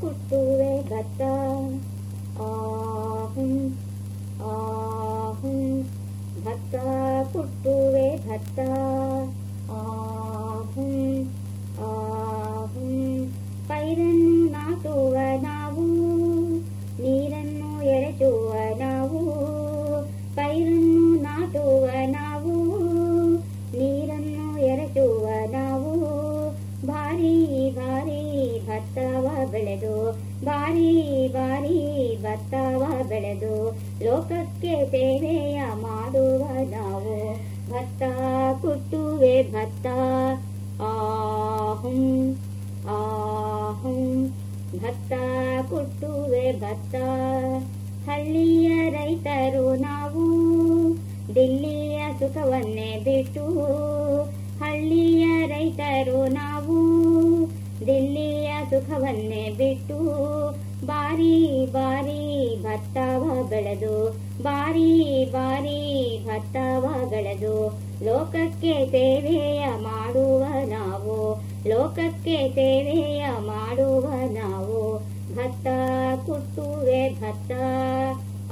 कुट्टुवे गता आहुं आहुं। भक्ता कुट्टुवे आह आहुं आहुं। आह पैर ಬೆಳೆದು, ಬಾರಿ ಬಾರಿ ಭತ್ತವ ಬೆಳೆದು, ಲೋಕಕ್ಕೆ ಸೇವೆಯ ಮಾಡುವ ನಾವು. ಭತ್ತ ಕುಟ್ಟುವೆ ಭತ್ತ, ಆಹುಂ ಆಹುಂ. ಭತ್ತ ಕುಟ್ಟುವೆ ಭತ್ತ, ಹಳ್ಳಿಯ ರೈತರು ನಾವು. ದಿಲ್ಲಿಯ ಸುಖವನ್ನೇ ಬಿಟ್ಟು, ಹಳ್ಳಿಯ ರೈತರು ನಾವು. ಸುಖವನ್ನೇ ಬಿಟ್ಟು ಬಾರಿ ಬಾರಿ ಭತ್ತವ ಬೆಳೆದು, ಬಾರಿ ಬಾರಿ ಭತ್ತವ ಬೆಳೆದು, ಲೋಕಕ್ಕೆ ಸೇವೆಯ ಮಾಡುವ ನಾವು, ಲೋಕಕ್ಕೆ ಸೇವೆಯ ಮಾಡುವ ನಾವು. ಭತ್ತ ಕುಟ್ಟುವೆ ಭತ್ತ,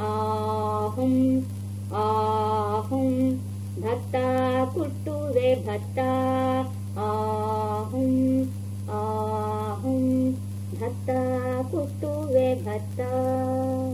ಆಹುಂ ಆಹುಂ. ಭತ್ತ ಕುಟ್ಟುವೆ ಭತ್ತ ಆಹುಂ ಭತ್ತ ಕುಟ್ಟುವೆ ಭತ್ತ